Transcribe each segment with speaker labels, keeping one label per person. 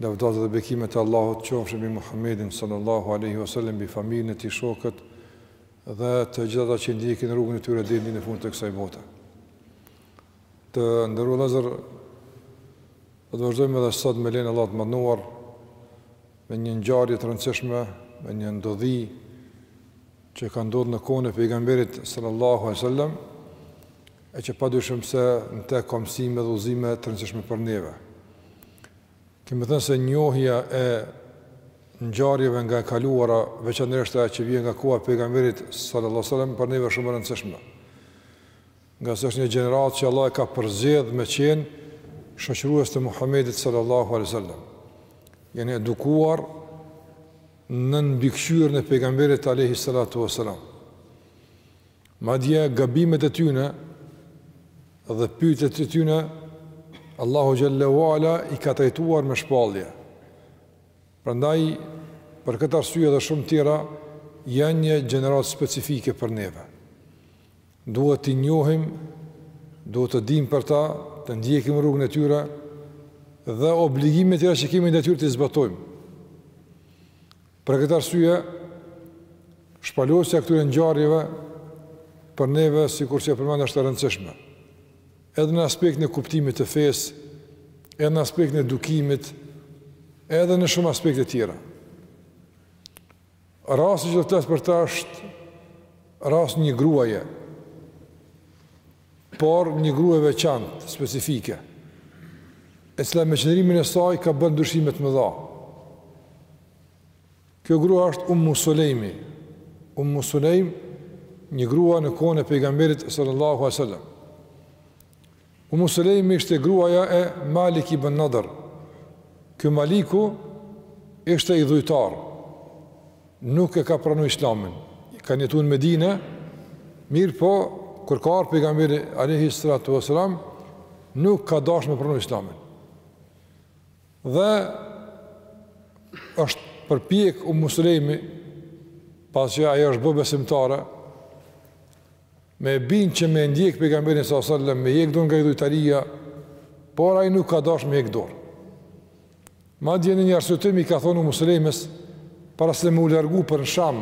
Speaker 1: Lavdata dhe bekimet e Allahut qofshin mbi Muhammedin sallallahu alejhi o sellem mbi familjen e tij shokët dhe të gjithë ata që ndjekin rrugën e tyre deri në fund të kësaj bote. Të nderuar vëllezër do të vazhdojmë edhe sot me lejen e Allahut të madhëruar me një ngjarje të rëndësishme, me një ndodhi që ka ndodhur në kohën e pejgamberit sallallahu alejhi o sellem e që padyshim se në te ka mësime dhe udhëzime të rëndësishme për neve. Kemi thënë se njohja e ngjarjeve nga e kaluara, veçanërisht ajo që vjen nga koha e pejgamberit sallallahu alajhi wasallam për neve shumë e rëndësishme. Ngase është një gjeneratë që Allahu e ka përzgjedh me qenë shoqërues të Muhamedit sallallahu alajhi wasallam. Janë edukuar nën mbikëqyrjen e pejgamberit alajhi salatu wasallam. Madje gabimet e tyne dhe pyetjet e tyne Allahu xhelle ue ala i ka trajtuar me shpallje. Prandaj për këtë arsye dhe shumë tjera janë një gjeneratë specifike për neve. Duhet t'i njohim, duhet të dimë për ta, të ndjekim rrugën e tyre dhe obligimet e tjera që kemi ndaj tyre t'i zbatojmë. Për këtë arsye, shpalosja e këtyre ngjarjeve për neve, sikur që e përmenda, është e rëndësishme. Edhe në aspektin e kuptimit të fesë, edhe në aspektin e edukimit, edhe në shumë aspekte tjera. Rasti që do të flas për ta është rasti i një gruaje, por një grua e veçantë, specifike, e cila me qëndrimin e saj ka bërë ndryshime të mëdha. Kjo grua është Ummu Sulejmi. Ummu Sulejm, një grua në kohën e pejgamberit sallallahu alaihi wasallam. Ummu Sulejmi ishte gruaja e Malik ibn Nadr. Ky Maliku ishte idhujtar. nuk e ka pranu islamin, ka jetu në Medine, mirëpo, kur ka ardh pejgamberi alejhi salatu wasallam, nuk ka dash me pranu islamin. Dhe është përpjek Ummu Sulejmi, pasi që ajo është bë besimtare, me e bind që me e ndjek pejgamberin alejhi selam, me hjek dorë nga idhujtaria, por ai nuk ka dash me hjek dorë. Madje në një arsyetim i ka thënë Umu Sulejmes para se me u largu për në Sham,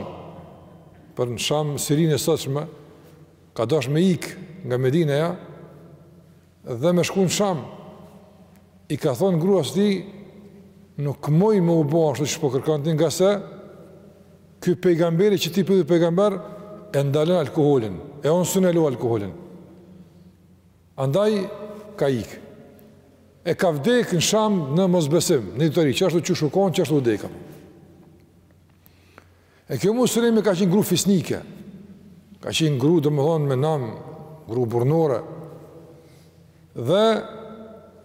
Speaker 1: për në Sham Sirinë e sotshme, ka dash me ik nga Medineja dhe me shku në Sham. I ka thënë gruas së tij, nuk muj me u bë ashtu siç po kërkon ti, ngase ky pejgamberi që ti po i thu pejgamber e ndalon alkoolin, e unë s'un e la alkoolin. Andaj ka ik. E ka vdek në Sham në mosbesim, në idhujtari, që ashtu që shukon, që ashtu vdekëm. E kjo Ummu Sulejmi ka qenë gru fisnike, ka qenë gru domethonë me nam, gru burnore, dhe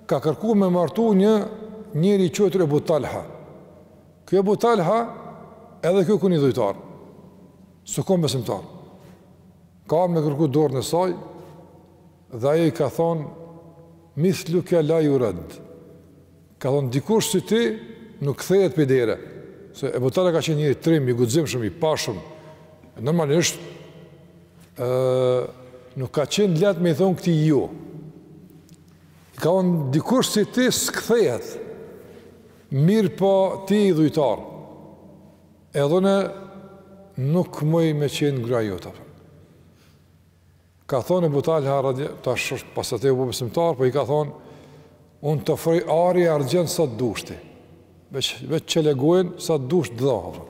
Speaker 1: ka kërku me martu një njëri i quejtur Ebu Talha. Ky Ebu Talha edhe ky ka kon idhujtar, s'u kon besimtar. Ka ardhur me kërku dorën e saj dhe ajo i ka thonë, Mithluke la yurad. Ka thonë, dikush si ti nuk kthehet pi dere. Se Ebu Talha ka qenë njëri trim, i guximshëm, i pashëm. Normalisht, ë, nuk ka qenë leht me i thonë këtij jo. I ka thonë, dikush si ti s'kthehet. Mirëpo ti je idhujtar. Edhe unë nuk muj me qenë gruaja jote. Ka thonë Ebu Talha radijallahu, tash pasi atje u bo besimtar, po i ka thonë unë të ofroj ari e argjend sa të dush ti. Veç veç qe le gojën sa të dush dhe ar,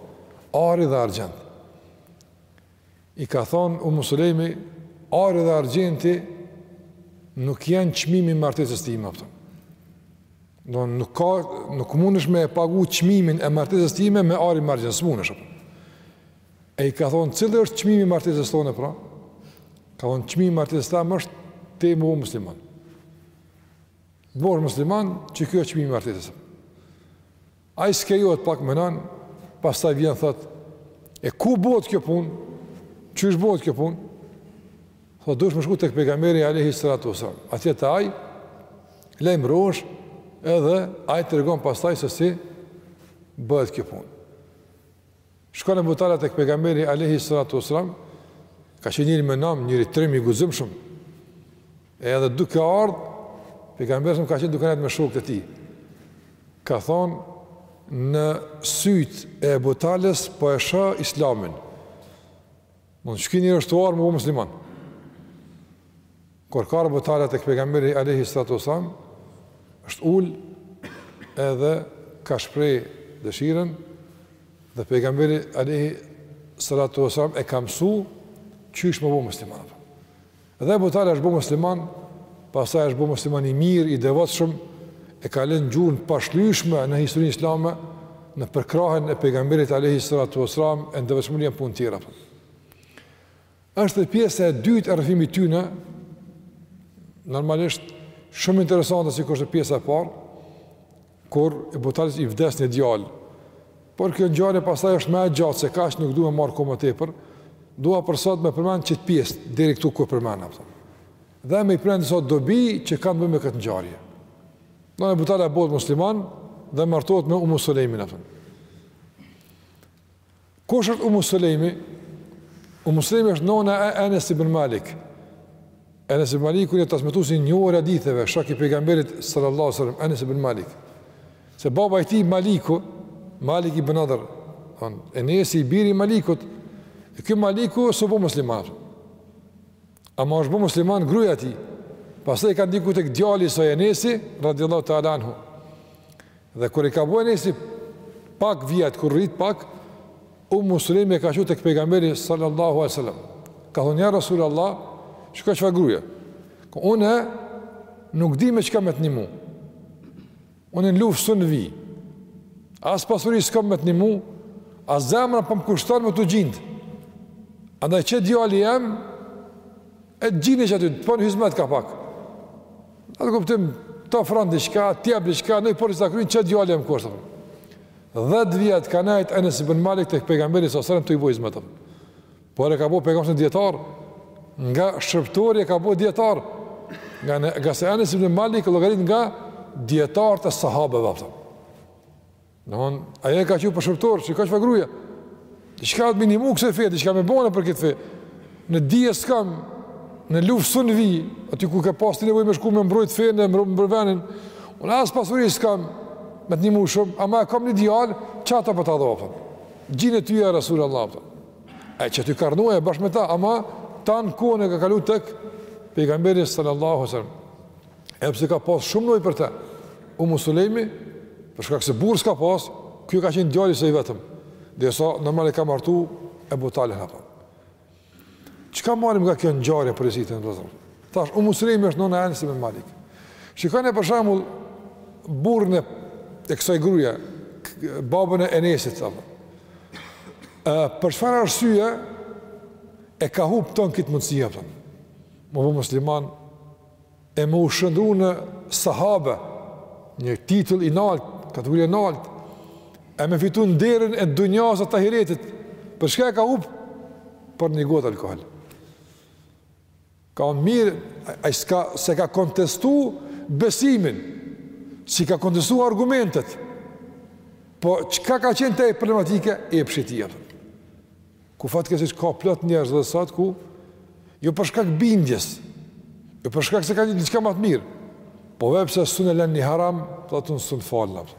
Speaker 1: ari dhe argjend. I ka thënë Ummu Sulejmi, Ari dhe argjenti nuk janë çmimi i martesës time. Do nuk ka nuk mundesh me e pagu çmimin e martesës time me ari e me argjend, s'munesh. E i ka thënë, "Cili është çmimi i martesës tane pra?" Ka thënë, "Çmimi i martesës tame është t'u bo musliman." Bohesh musliman, që kjo është çmimi i martesës. Ai sqarohet pak menon, pastaj vjen thotë, e ku bëhet kjo punë? Qysh bëhet kjo punë? Thotë, duhesh me shku tek pejgamberi alejhi salatu ves selam. Atje te ai lajmërohesh, edhe ai të tregon pastaj se si bëhet kjo punë. Shkon Ebu Talha tek pejgamberi alejhi salatu ves selam, ka qenë njëri me nam, njëri trim i guximshëm. Edhe duke ardh, pejgamberi ka qenë duke nejt me shokët e tij. Ka thonë në syt e Ebu Talës po e sha islamin. Mund që ky njeri është tu ardh me u bo musliman. Kur ka ardh Ebu Talha tek pejgamberi alejhi salatu wasalam është ul edhe ka shpreh dëshirën dhe pejgamberi alejhi salatu wasalam e ka mësu qysh me u bo musliman. Dhe Ebu Talha është bo musliman, pastaj është bo musliman i mirë, i devotshëm, e ka lënë gjurmë të pashlyeshme në historinë islame në përkrahjen e pejgamberit alejhi salatu wasalam e në devotshmëri e në punë tjera. Për. Është edhe pjesa e dytë e rrëfimit të tyne, normalisht shumë interesante sikur është pjesa e parë, kur Ebu Talhës i vdes një djalë. Por kjo ngjarje pastaj është më e gjatë se kaq nuk du me marr kohë më tepër. Dua për sot me përmend qit pjesë deri këtu ku e përmend apo. Dhe me i përmend sot dobi që kanë bëjnë me këtë ngjarje. Ebu Talha bëhet musliman dhe martohet me Umu Sulejmin apo. Kush është Umu Sulejmi? Umu Sulejmi është nona e Enes ibn Malik. Enes ibn Malik është transmetuesi i njohur i haditheve, shok i pejgamberit sallallahu alajhi wasallam, Enes ibn Malik. Se baba i tij Maliku, Malik ibn Nadr, pra Enes i biri i Malikut. E ky Maliku s'u bo musliman. Ama është bo musliman gruja e tij. Pastaj ka ndiku tek djali i saj Enesi, radiallahu ta'ala anhu. Dhe kur i ka bu Enesi pak vjet kur rrit pak Ummu Sulejmi e ka çu tek pejgamberi sallallahu alaihi wasallam. Ka thonë ja Rasulullah, shikoj çfarë gruaje. Ka unë nuk di me çka me të ndihmu. Unë në luftë sun vi. As pasuri s'kam me të ndihmu, as zemra po më kushton me të gjind. Andaj qe djali jem le të gjinet qaty, të bon hizmet ka pak. A po kupton, të ofron diçka, të jep diçka, naj porosi ta kryn, qe djali jem ku është, dhjetë vjet ka nejt Enes ibn Malik tek pejgamberi salallahu sallam tu i bo hizmet por e ka bo pejgamberi dietar nga shërbëtori e ka bo dietar nga ne, nga se Anas ibn Malik llogaritet nga dietarët e sahabeve ato Domthon, ajo e ka çu për shërbëtor, shiko çfarë gruaja. Diçka me i nimu kësaj fe, diçka me bo për këtë fe. Në dije s'kam, në luftë sun vi, aty ku ka pas nevojë me shku me mbrojt fenë, me mbrojt venin. Unë as pasuri s'kam me të nimu shumë, ama e kam një djalë, qata po ta dhuroj. Gjinet ty ja Rasulullah. Ai qaty ka jetu bashkë me ta, ama tan kohën e ka kalu tek pejgamberi sallallahu alaihi wasallam. Edhe pse ka pas shumë nevojë për të. Umu Sulejmi, për shkak se burrë s'ka pas, ky ka qenë djali i saj i vetëm. Derisa, normal e ka martu Ebu Talhën apo. Çka marrim nga kjo ngjarje vëllezër? Tash, Umu Sulejmi është nëna e Enes ibn Malik. Shikone për shembull, burrin e, e kësaj gruje, babën e Enesit, apo. E, për çfar arsye, e ka hup tonë këtë mundësi, apo. Me u bo musliman, e me u shëndrru në sahabe, një titull i naltë, kategori e naltë, e me fitu nderin e dunjasë e të ahiretit, për çka e ka hup? Për një gotë alkohol. Ka thon mirë, ai s'ka, s'e ka kontestu besimin, s'i ka kontestu argumentet, po çka ka qenë te e problematike, e pëshetia. Ku fatkeqësisht ka plot njerëz dhe sot ku jo për shkak bindjes, jo për shkak se kanë diçka ma të mirë, po veç pse s'un e lënë një haram, do të thotë s'un falen.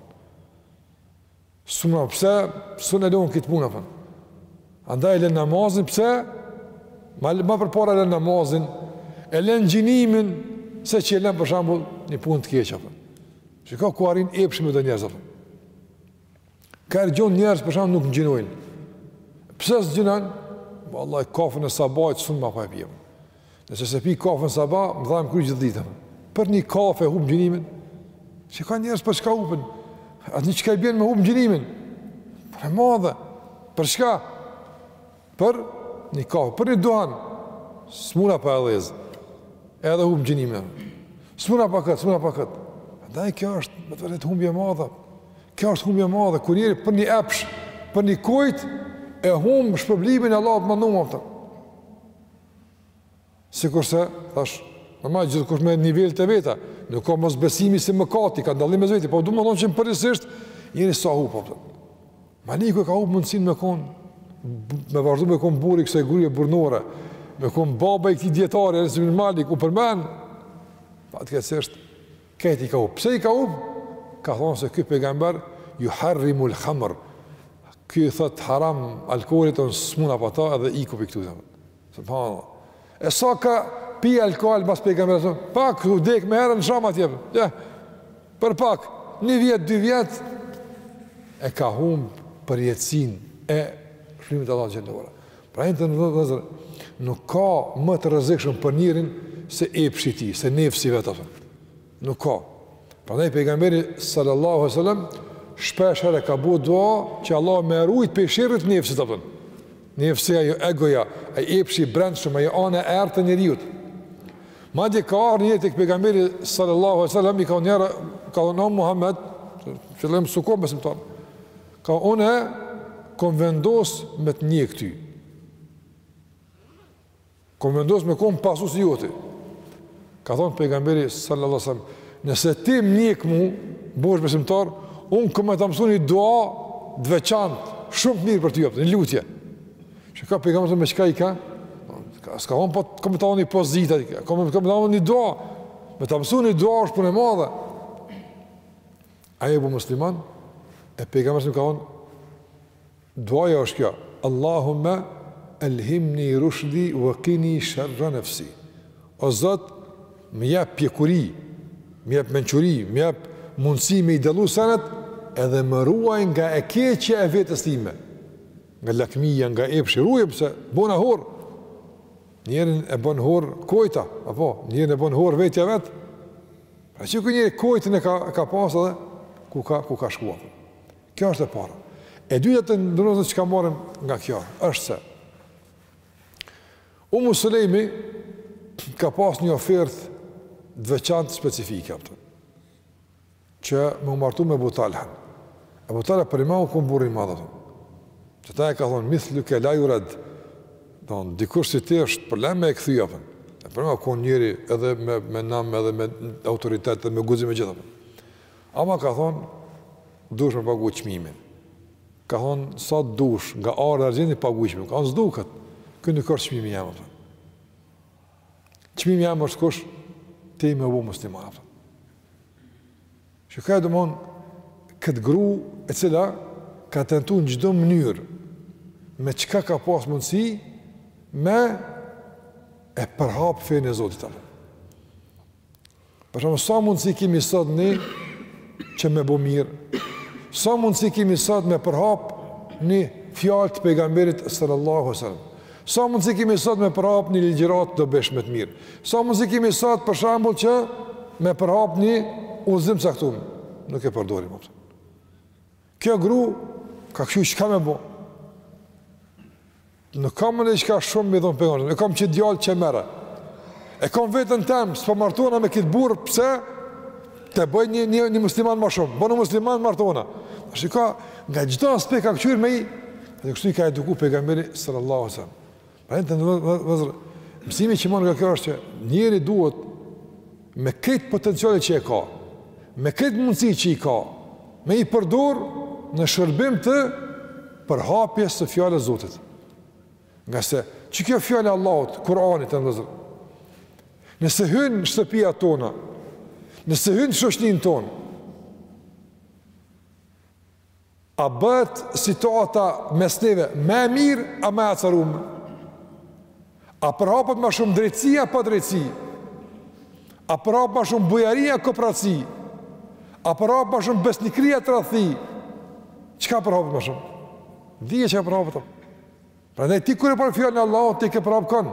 Speaker 1: S'un, pse s'un e lënë këtë punë apo. Andaj e lënë namazin pse? Ma, ma përpara e lënë namazin, e lënë gjinimin se që e lënë për shembull një punë të keqe apo. Shiko ku arrin epshi me do njerëz apo. Ka, e gjon njerëz për shembull nuk ngjinojnë. Pse s'gjinon? Vallahi, kafen e sabahit, s'un ma pa e pi. Nëse s'e pi kafen sabah, më dhem kryt gjithë ditën. Për një kafe e hup gjinimin. Shiko njerëz për çka hupin? A din çka i bjen me hup gjinimin. Punë e madhe. Për çka? Për një kafe, për një duhan, s'muna pa e dhezë, edhe hum gjinimin. S'muna pa këtë, s'muna pa këtë. Dhe kjo është, me të vërtetë, humbje e madhe. Kjo është humbje e madhe, kur njeri për një epsh, për një kojt, e hum shpërblimin e Allahut më numë, Sikurse thashë, normal gjithkush me nivelet e veta, nuk a mosbesimi si mëkati, ka dallim mes veti, po do të thotë që përgjithësisht njeri sa hup apo. Maliku ka humb mundësinë me kon me vazhdu me kon burri i kësaj gruaje burrnore, me kon baba i këtij dijetari, Enes ibn Malik u përmend, fatkeqësisht këto i ka humb. Pse i ka humb? Ka thonë se ky pejgamber juharrimul khamr. Ky thot haram alkoolit un s'muna pa ta edhe iku pi këtu. Subhanallah. E sa ka pi alkohol pas pejgamberit sa? Pak u dek me herë n'Sham atje. Ja. Për pak, një vjet, dy vjet e ka humb përjetësinë e shpërblimit të Allahut xhelle ve ala. Prandaj, vëllezër, nuk ka më të rrezikshëm për njerin se epshi i tij, se nefsi i vet apo. Nuk ka. Prandaj pejgamberi sallallahu alaihi wasallam shpesh herë ka bo dua që Allahu me rujt pe sherrit nefsit apo. Nefsi ajo egoja, ai epshi i brendshëm, ajo ana e errët e njeriut. Madje ka ardh njëri tek pejgamberi sallallahu alaihi wasallam i ka thonë, ka thonë o Muhammed, që lëm sukom besimtar. Tash unë kom vendos me të njek ty. Kom vendos me kon pasues i joti. Ka thon pejgamberi sallallahu alajhi wasallam, nëse ti më njek mu, bëhesh besimtar, un kam me ta mësu një dua të veçantë, shumë të mirë për ty apo një lutje. Shiko pejgamberi me çka i ka? S'ka thon po ta kom me t'dhon një pozitë, kom me t'dhon një dua. Me ta mësu një dua është punë e madhe. Ai u bo musliman, e pejgamberi ka thon Duaja është kjo, Allahumme elhimni rushdi wa qini sharra nafsi. O Zot, më jep pjekuri, më jep mençuri, më jep mundësi me i dallu senet, edhe më ruaj nga e keqja e vetes time. Nga lakmia, nga epshi, ruaj pse bona hor. Njerin e bon hor kojta, apo njerin e bon hor vetja vet. Pra si kur njeri kojtën e ka ka pas edhe ku ka ku ka shkuar. Kjo është e para. E dyta të nderuar çka marrim nga kjo është se Umu Sulejmi ka pas një ofertë të veçantë specifike apton që me u martu me Ebu Talhan. Ebu Talha përnime u kon burri madh apton. Që ta e ka thon mithlu ke la yurad. Don dikush si ti është problem me e kthy apo. E përnime u kon njeri edhe me me nam edhe me autoritet edhe me guxim e gjithë apton. Ama ka thonë, duhesh me pagu çmimin. Ka thonë, sa të dush, nga ar dhe argjendi pagu çmimin. Ka thonë, s'duket, kjo nuk është çmimi jem, apton. Çmimi jem është kush, ti me u bo musliman, apton. Çka domethonë, këtë gru e cila ka tentu në çdo mënyrë me çka ka pas mundësi me e përhap fenë e Zotit, apton. Për shembull, sa mundësi kemi sot ne që me bo mirë? Sa mundësi kemi sot me përhap një fjalë të pejgamberit sallallahu sallam? Sa mundësi kemi sot me përhap një ligjëratë të dobishme të mirë? Sa mundësi kemi sot për shembull që me përhap një udhzim të caktum? Nuk e përdorim, apton. Kjo gru ka kqyr çka me bo. Nuk kam unë çka shumë me i dhonë pejgamberit, e kam qe djalë qe merre. E kam veten teme, s'po martona me kitë burrë, pse të bëj një, një, një musliman ma shumë. Bonu musliman martona. A shika, nga çdo aspekt ka kqyr me i, dhe kështu i ka eduku pejgamberi sallallahu sallam. Pra të nderuar vllezër, mësimi që marrim nga kjo është që njeri duhet me krejt potencialet që e ka, me krejt mundësitë që i ka, me i përdor në shërbim të përhapjes së fjalës Zotit. Ngase, që kjo fjala e Allahut, Kurani të nderuar vllezër, nëse hyn në shtëpia tona, nëse hyn në shoqninë tonë, A bëhet situata mes neve ma e mirë a ma e acarume? A përhapet ma shumë drejtësi a padrejtësi? A përhapet ma shumë bujari a kopracësi? A përhapet ma shumë besnikëri a tradhti? Çka përhapet ma shumë? Dihet çka përhapet. Prandaj ti kur e përhap fjalën e Allahut ti e ke përhap kon,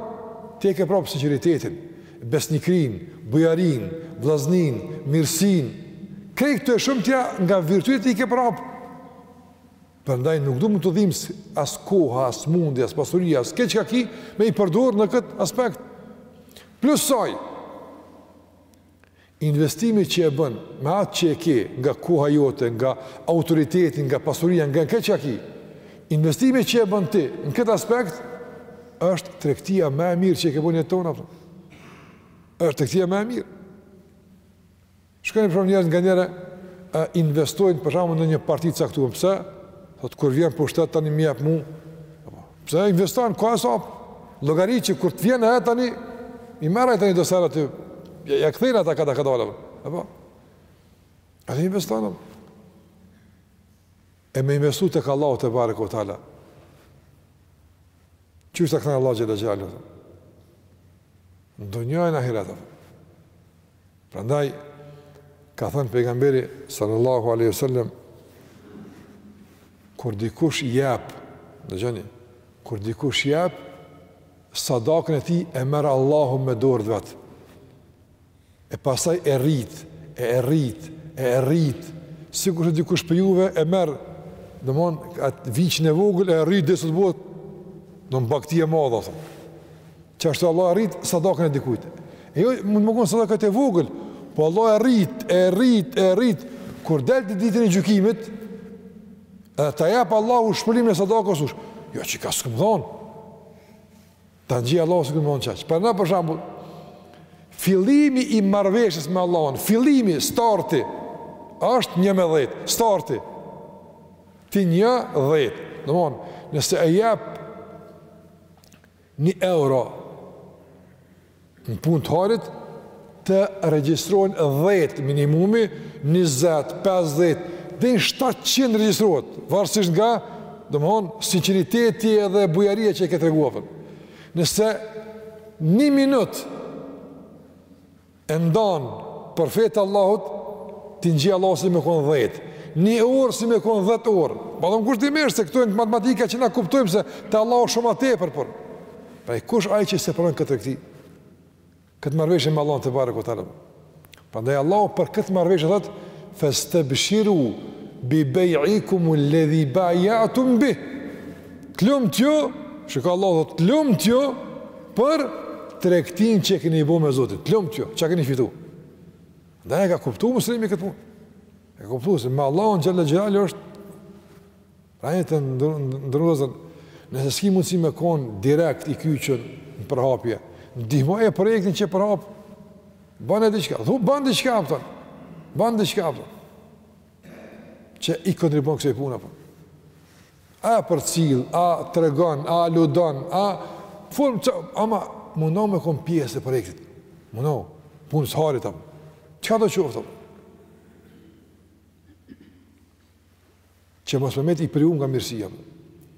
Speaker 1: ti e ke përhap sinqeritetin, besnikrin, bujarin, vllaznin, mirësin, krejt këto e shum tjera nga virtytet i ke përhap. Prandaj nuk duhet me t'u dhimbs as koha, as mundi, as pasuria, as krejt çka ki me i përdor në kët aspekt. Plus saj. Investimi që e bën me atë që e ke, nga koha jote, nga autoriteti, nga pasuria, nga krejt çka ki, investimi që e bën ti, në këtë aspekt, është tregtia ma e mirë që e ke bon në jetë tonde, pra. është tregtia ma e mirë. Shkojnë për shembull njerëz nganjëherë, investojnë për shembull në një parti të caktuar, pse? Thot, kur vjen n'pushtet, tani m'jep mu, Pse ai investon ka, asi llogari që kur të vjen ai tani i merr ai tani disa herë aty. Ja, ja kthejnë ata kadal kadalë. Apo. Ai investon. E me investu tek Allahu tebareke ue teala. Qysh t'i kthen Allahu xhele xhelaluhu? Në dunja e në ahiret, Prandaj ka thënë pejgamberi sallallahu alaihi wasallam kur dikush jep, dëgjoni, kur dikush jep sadakën e tij e merr Allahu me dorë t'vet. E pastaj e rrit, e rrit, e rrit. Sikurse dikush prej juve e merr, domthon atë viçin e vogël e rrit derisa të bëhet domthon bagti e madhe. Qashtu Allahu e rrit sadakën e dikujt. E jo, mund me konë sadakë e vogël, po Allahu e rrit, e rrit, e rrit, kur del ti ditën e gjykimit, edhe ta jep Allahu shpërblimin e sadakës uh, jo qikaq s'kom dhonë, tan qit, Allah, s'kom dhonë qaq. Prandaj për shembull, fillimi i marrëveshjes me Allahun, fillimi, starti, është një me dhjetë, starti, ti një dhjetë, domthon nëse e jep, Një euro në punë të hajrit të regjistrohen dhjetë minimumi, njëzet, pesëdhjetë, deri në shtatëqind regjistrohet, varësisht nga, domthon, sinqeriteti edhe bujaria që e ke treguar. Nëse një minutë E ndan për fe të Allahut t'i njeh Allahu si me kon 10. Një orë si me kon 10 orë. Po them kushtimisht se këto janë matematika që na kuptojmë se te Allahu është shumë më tepër por. Pra kush është ai që se pranon këtë këtë këtë marrëveshje me Allahun tebareke ue teala. Prandaj Allahu për këtë marrëveshje thotë fastabshiru bi bai'ikum alladhi bai'atum bi. Të lumtë ju, shikoj Allahu thotë të lumtë ju për tregtinë që e keni bo me Zotin. Të lumtë ju, çka keni fitu? Dhe e ka kuptu Umu Sulejmi këtë punë. E ka kuptu se me Allahun xhel-le xhelaluhu është, a të nderuar vëllezër nëse s'ki mundësi me kon direkt i kyçun në përhapje. Ndihmoje projektin që e përhap. Bane diçka. Thu ban diçka apo? Ban diçka apo? Që i kontribuon kësaj pune apo? A e përcil, a tregon, a aludon, a fol ça, ama mundohu me kon pjesë e projektit. Mundohu punës së hajrit apo. Çkado qoftë. Që mos me met i privu nga mirësia.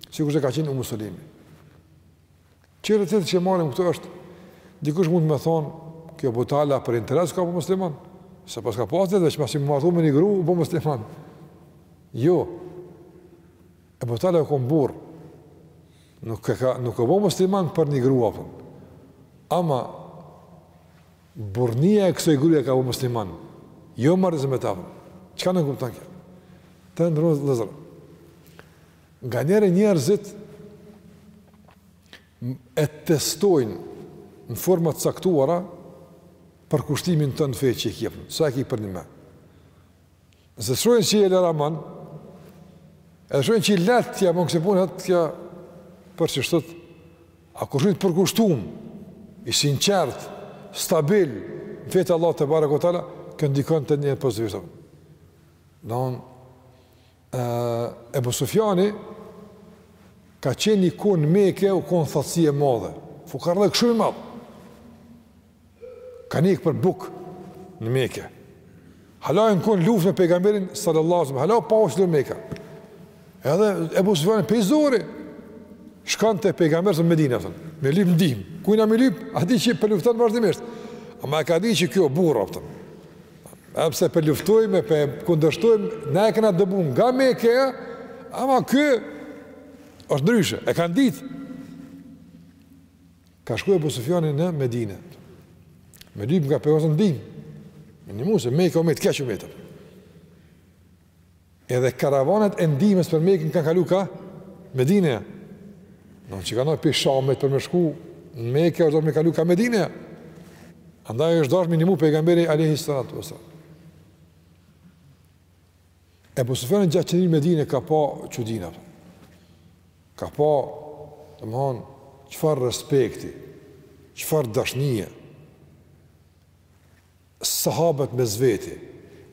Speaker 1: Sikurse ka qenë Umu Sulejmi. Çështje tjetër që marrim këtu është dikush mund të më thotë, ky Ebu Talha për interes u ka bo musliman. Se paska pas nijet që me u martu me një gru, u bo musliman. Jo. Ebu Talha u kon burrë. Nuk u ka, nuk u bo musliman për një gru, apo. Ama, burrnia e kësoj gruje e ka bo musliman. Jo marrizim e tafëm. Çka nënkupton kjo? Të nderuar vëllezër. Nganjëherë njerëzit e testojnë në forma të caktuara përkushtimin tënd në fe që e ke, sa e ke përnime. Nëse shohin se je laraman, edhe shohin që i lehtë të japon kësaj pune, atë kjo për çështë a kur shohin i përkushtum, i sinqertë, stabil në fe të Allahut tebareke ve teala, kjo ndikon te ai pozitivisht. Don Ebu Sufjani ka qenë një kohë në Mekë, u konë thatësi e madhe, fukarallëk shumë i madh. Kanë hjek për bukë në Mekë. Hala në kohë lufte me pejgamberin sallallahu alejhi ve selem, hala pa u çliru Meka. Edhe Ebu Sufjani pej zori, shkon te pejgamberi në Medine, me lypë ndihmë. Kujna me lypë, atij që po e lufton vazhdimisht. Ama e ka di që ky burrë, apo thom. Edhe pse po e luftojmë, po e kundërshtojmë, na e kena dëbu nga Meka, ama ky është ndryshe, e kanë ditë. Ka shku Ebu Sufjani në Medine, me lypë nga pejgamberi ndihmë, me i nimu se Meka ka met keq me të. Edhe karavanat e ndihmës për Mekën kanë kalu ka Medineja. Ngaqë kanë ardh pej Shamit për me shku në Mekë është dashtë me kalu ka Medineja. Andaj është dashtë me i nimu pejgamberi alejhi salatu ve selam. Ebu Sufjani gjatë qëndrimit në Medine ka pa çudina. Ka pa, domethënë, çfarë respekti, çfarë dashnie, sahabët mes veti,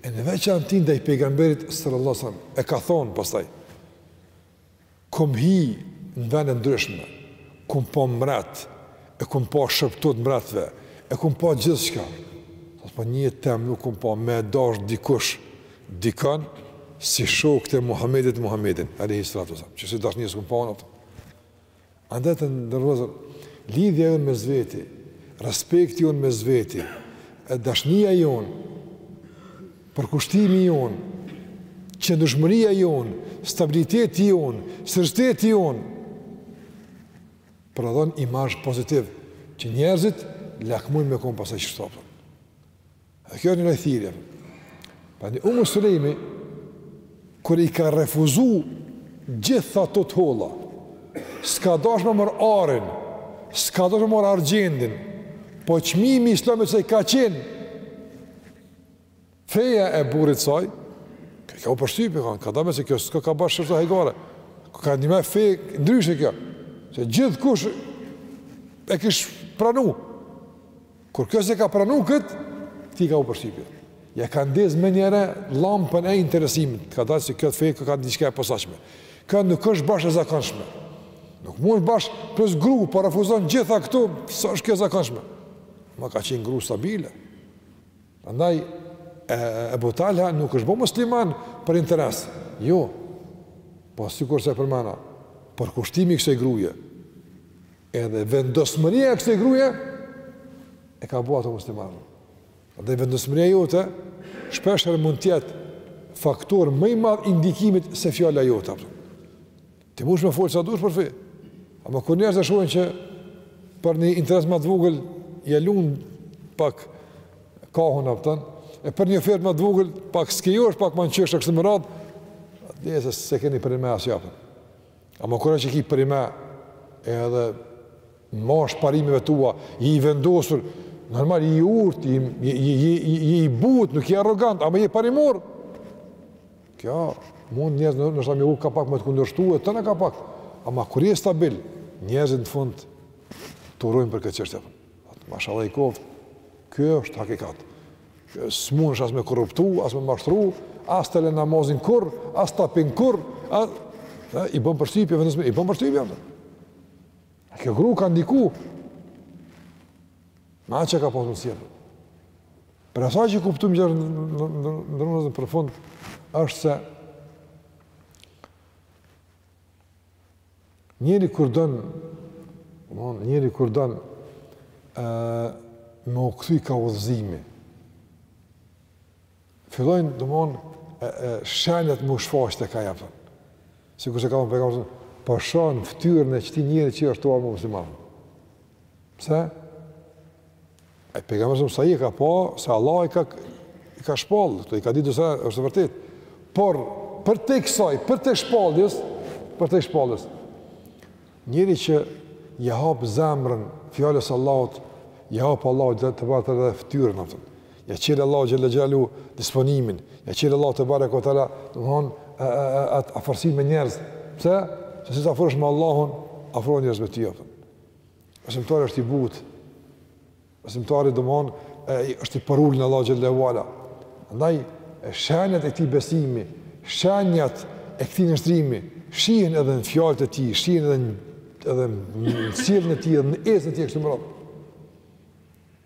Speaker 1: e në veçanti ndaj pejgamberit sallallahu alajhi wasallam, e ka thonë pastaj, kom hi në vende të ndryshme, kom pa mretë, e kom pa shërbëtorët e mretve, e kom pa gjithçka. Po një tem nuk kom pa me e dashtë dikush dikon si shokët e Muhamedit Muhamedin, alayhi salatu wasallam. Kësi dashnie s'kom pa, a kupton. Andaj të nderuar vëllezër, lidhja jonë mes veti, respekti jonë mes veti, dashnia jonë, përkushtimi jonë, qëndrueshmëria jonë, stabiliteti jonë, serioziteti jonë prodhon imazh pozitiv që njerëzit lakmojnë me kon pjesë e asaj çështje, a kupton. Dhe kjo është një lloj thirrje. Prandaj Umu Sulejmi kur i ka refuzu gjithë ato të holla, s'ka dasht me marrë arin, s'ka dasht me marrë argjendin, po çmimi islamit se ka qenë feja e burrit saj, i ka bo përshtypje, ka, ka da me se kjo s'koka bash çështje hajgare, koka një fe ndryshe kjo, se gjithkush e kish pranu, Kur kjo s'e ka pranu këtë, këtij i ka bo përshtypje. Ja ka ndezë menjëherë llampën e interesimit, ka da se kjo fe koka diçka e posaçme. Kjo nuk është bash e zakonshme. Nuk mund është bash, plus gru, pa po refuzon gjitha këto, s'është kjo e zakonshme. Ama ka qenë gru stabile. Andaj, e, Ebu Talha nuk është bo musliman për interes. Jo, po sikurse përmena, përkushtimi i kësaj gruje. Edhe vendosmëria e kësaj gruje e ka bo atë musliman. Dhe vendosmëria jote shpeshherë mund të jetë faktor më i madh i ndikimit se fjala jote. Ti munësh me folë sa dush për fe. Ama kur njerëzit e shohin që për një interes më të vogël ja lun pak kohën a kupton, e për një ofertë më të vogël pak skejosh pak më qesh kështu me radhë, dhe se s'ke ni parim, a kupton. Ama kur e sheh që ki parime, edhe mahesh parimeve tua, je i vendosur, normal, je i urtë, i, i, i, i, i, i, je i butë, nuk je arrogant, ama je parimor. Kjo, mund njerëzit në start me u kap pak me të kundërshtu, e të në ka pak, ama kur je stabil, njerëzit në fund të urojnë për këtë çështje. Mashallah i koftë, kjo është hakikat. S'mundesh as me korruptu, as me mashtru, as të le namazin kurr, as ta pin kurr, i bën përshtypje vendos, i bën përshtypje atë. Kjo gru ka ndiku. Me çka ka pas, me sjellje. Prej asaj që e kuptojmë, të nderuar, për fund është se Njëri kur don, njëri kur don me u kthy ka udhëzimi. Fillojnë domethon e, e shenjat me u shfaq te ky, a kupton. Sikurse ka më pejgamberin, po shonë fytyrën e qëtij njerit që është tu ardh musliman. Pse? Ai pejgamberi s.a.s. i ka pa se Allahu i ka i ka shpall, këto i ka ditur se është e vërtetë. Por përtej kësaj, përtej shpalljes, përtej shpalljes. Njeri që ia hap zemrën fjalës së Allahut, ia hap Allahu tebareke edhe fytyrën, a kupton. Ja çel Allahu xhele xhelaluhu disponimin. Ja çel Allahu tebareke ve teala, domethon atë afërsinë me njerëz. Pse? Se si të afrohesh me Allahun, afrohen njerëz me ty, a kupton. Besimtari është i butë, besimtari domethon, e, është i përulun Allahut xhele ve ala. Andaj, shenjat e këtij besimi, shenjat e këtij nënshtrimi, shihen edhe në fjalët e tij, shihen edhe në, edhe në sjelljen e tij, edhe në ecjen e tij e kështu me radhë.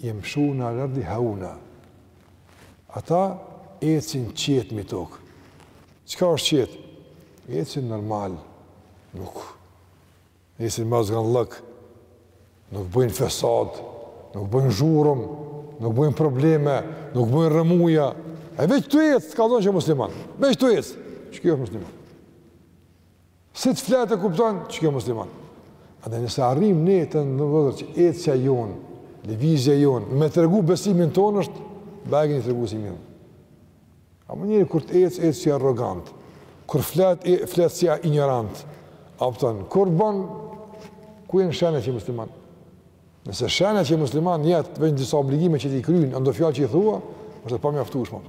Speaker 1: Yemshun ala al-ardi hauna. Ata ecin qetë mbi tokë. Çka është qetë? Ecin normal. Nuk ecin me zabunllëk. Nuk bëjnë fesad, nuk bëjnë zhurëm, nuk bëjnë probleme, nuk bëjnë rrëmuja. E veç tu ec, kallzon që musliman. Veç tu ec. Që ky është musliman. Si të flet e kupton që ky është musliman. Andaj nëse arrijmë ne të atillë që ecja jon, lëvizja jon me tregu besimin tonë është goxha një tregues i mirë. Ama njeri kur të ec, ec si arrogant, kur flet, e, flet si ignorant, a kupton, kur bën, ku janë shenjat që je musliman? Nëse shenjat që je musliman janë, veç në disa obligime që ti i kryn, a do fjalë që i thua, është e pamjaftueshme.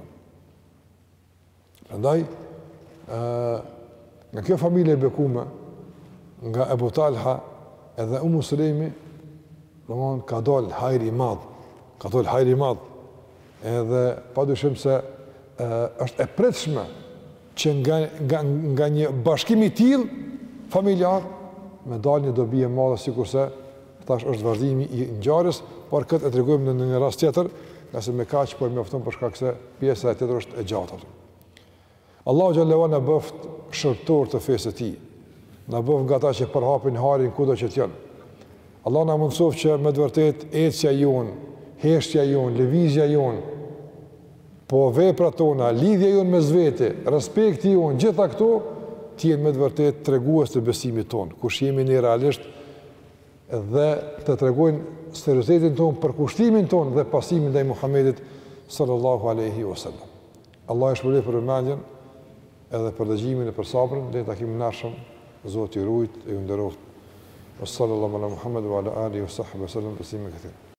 Speaker 1: Prandaj ë nga kjo familje e bekume, nga Ebu Talha edhe Umu Sulejmi, domthon ka dal hajr i madh, ka dal hajr i madh. Edhe padyshim se ë është e pritshme që nga nga nga një bashkim i tillë familjar me dal një dobi e madhe sikurse Tash është vazhdimi i ngjarjes, por këtë e tregojmë në një rast tjetër, ngase me kaq po e mjafton për shkak se pjesa tjetër është e gjatë. Allahu xhelaluhu na bëft shërbëtor të fesë së tij. Na bëft nga ata që përhapin hajrin kudo që të jenë. Allahu na mundësoftë që me të vërtet ecja jon, heshtja jon, lëvizja jon, po veprat tona, lidhja jon mes vete, respekti jon, gjitha këto të jenë me të vërtet tregues të besimit ton, kush jemi ne realisht dhe të tregojnë seriozitetin tonë, përkushtimin tonë dhe pasimin ndaj Muhamedit sallallahu alaihi wasallam. Allahu ju shpërbleftë për vëmendjen edhe për dëgjimin e për sabrin, deri në takimin e ardhshëm, Zoti ju rujtë e ju nderoftë. Sallallahu ala Muhammed wa ala alihi wa sahbihi sallam teslimen kethira.